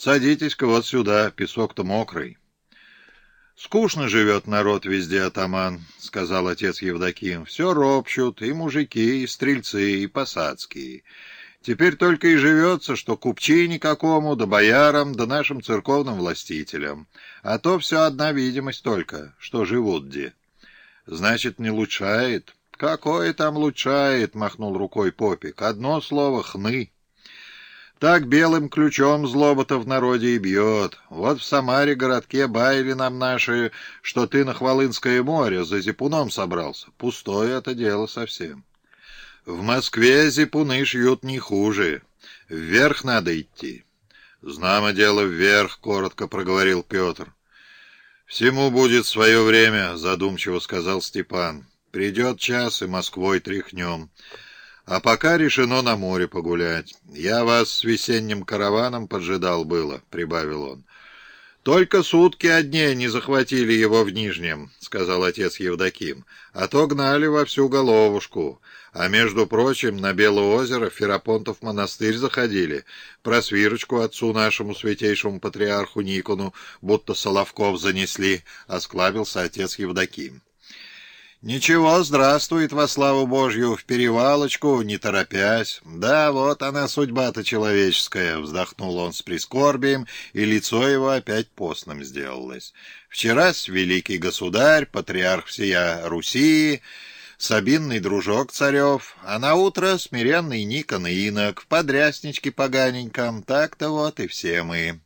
Садитесь-ка вот сюда, песок-то мокрый. «Скучно живет народ везде, атаман», — сказал отец Евдоким. «Все ропчут, и мужики, и стрельцы, и посадские. Теперь только и живется, что купчине какому, да боярам, да нашим церковным властителям. А то все одна видимость только, что живут где». «Значит, не лучшает?» «Какое там лучшает?» — махнул рукой Попик. «Одно слово — хны». Так белым ключом злоба-то в народе и бьет. Вот в Самаре городке баяли нам наши, что ты на Хвалынское море за зипуном собрался. Пустое это дело совсем. В Москве зипуны шьют не хуже. Вверх надо идти. Знамо дело вверх, коротко проговорил Петр. Всему будет свое время, задумчиво сказал Степан. Придет час, и Москвой тряхнем. А пока решено на море погулять. Я вас с весенним караваном поджидал было, — прибавил он. «Только сутки одни не захватили его в Нижнем», — сказал отец Евдоким, — «а то гнали во всю головушку. А между прочим, на Белое озеро Ферапонтов монастырь заходили, про свирочку отцу нашему святейшему патриарху Никону, будто Соловков занесли», — осклабился отец Евдоким. «Ничего, здравствует во славу Божью, в перевалочку, не торопясь. Да, вот она судьба-то человеческая», — вздохнул он с прискорбием, и лицо его опять постным сделалось. «Вчера великий государь, патриарх всея Руси, Сабинный дружок царев, а на утро смиренный Никон и Инок, в подрясничке поганеньком, так-то вот и все мы».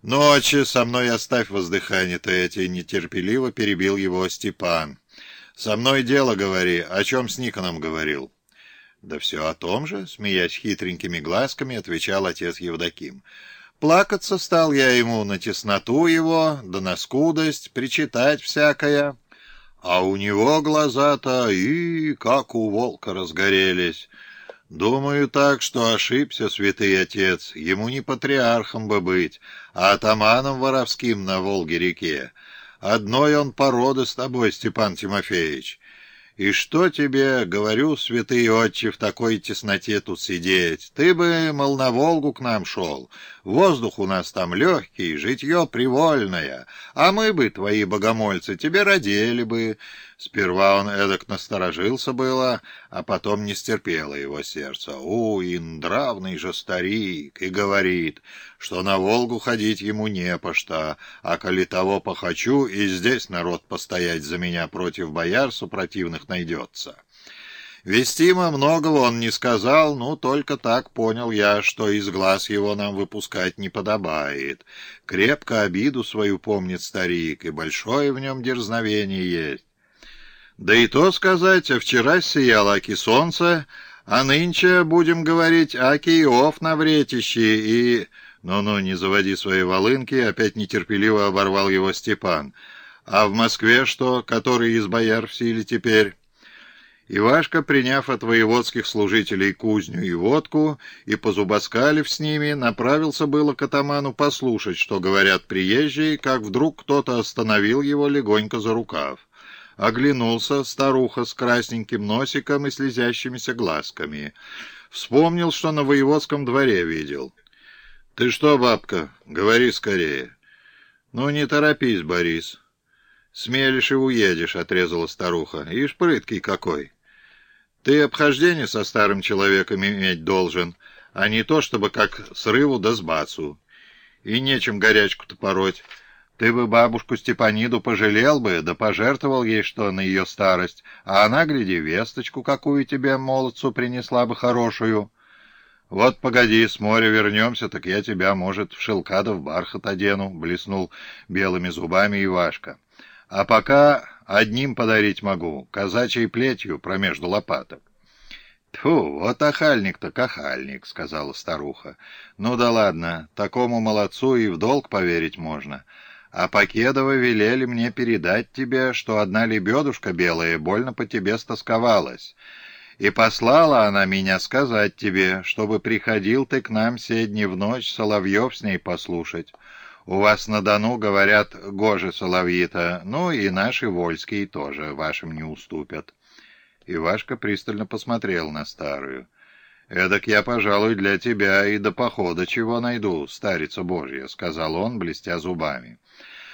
«Ночи со мной оставь воздыхание-то эти», — нетерпеливо перебил его Степан. «Со мной дело говори. О чем с Никоном говорил?» «Да все о том же», — смеясь хитренькими глазками, отвечал отец Евдоким. «Плакаться стал я ему на тесноту его, да на скудость, причитать всякое. А у него глаза-то и как у волка разгорелись». Думаю так, что ошибся святый отец. Ему не патриархом бы быть, а атаманом воровским на Волге-реке. Одной он породы с тобой, Степан Тимофеевич. И что тебе, говорю, святый отче, в такой тесноте тут сидеть? Ты бы, мол, на Волгу к нам шел. Воздух у нас там легкий, житье привольное. А мы бы, твои богомольцы, тебе родили бы. Сперва он эдак насторожился было, а потом не стерпело его сердце. У, индравный же старик, и говорит, что на Волгу ходить ему не по что, а коли того похочу, и здесь народ постоять за меня против бояр супротивных найдется. Вестимо многого он не сказал, ну, только так понял я, что из глаз его нам выпускать не подобает. Крепко обиду свою помнит старик, и большое в нем дерзновение есть. Да и то сказать, а вчера сияло аки солнце, а нынче, будем говорить, аки Иов на вретище, и... Ну-ну, не заводи свои волынки, опять нетерпеливо оборвал его Степан. А в Москве что, который из бояр в силе теперь? Ивашка, приняв от воеводских служителей кузню и водку и позубоскалив с ними, направился было к атаману послушать, что говорят приезжие, как вдруг кто-то остановил его легонько за рукав. Оглянулся старуха с красненьким носиком и слезящимися глазками. Вспомнил, что на воеводском дворе видел. — Ты что, бабка, говори скорее. — Ну, не торопись, Борис. — Смелишь и уедешь, — отрезала старуха. — Ишь, прыткий какой. Ты обхождение со старым человеком иметь должен, а не то, чтобы как срыву да сбацу. И нечем горячку-то пороть. Ты бы бабушку Степаниду пожалел бы, да пожертвовал ей что на ее старость, а она, гляди, весточку какую тебе, молодцу, принесла бы хорошую. Вот погоди, с моря вернемся, так я тебя, может, в шелка да в бархат одену, — блеснул белыми зубами Ивашка. А пока одним подарить могу, казачьей плетью промежду лопаток. «Тьфу, вот охальник-то кахальник», — сказала старуха. «Ну да ладно, такому молодцу и в долг поверить можно». А Покедова велели мне передать тебе, что одна лебедушка белая больно по тебе стосковалась. И послала она меня сказать тебе, чтобы приходил ты к нам седни в ночь соловьев с ней послушать. У вас на Дону, говорят, гожи соловьи-то, ну и наши вольские тоже вашим не уступят». Ивашка пристально посмотрел на старую. «Эдак я, пожалуй, для тебя и до похода чего найду, старица Божья», — сказал он, блестя зубами.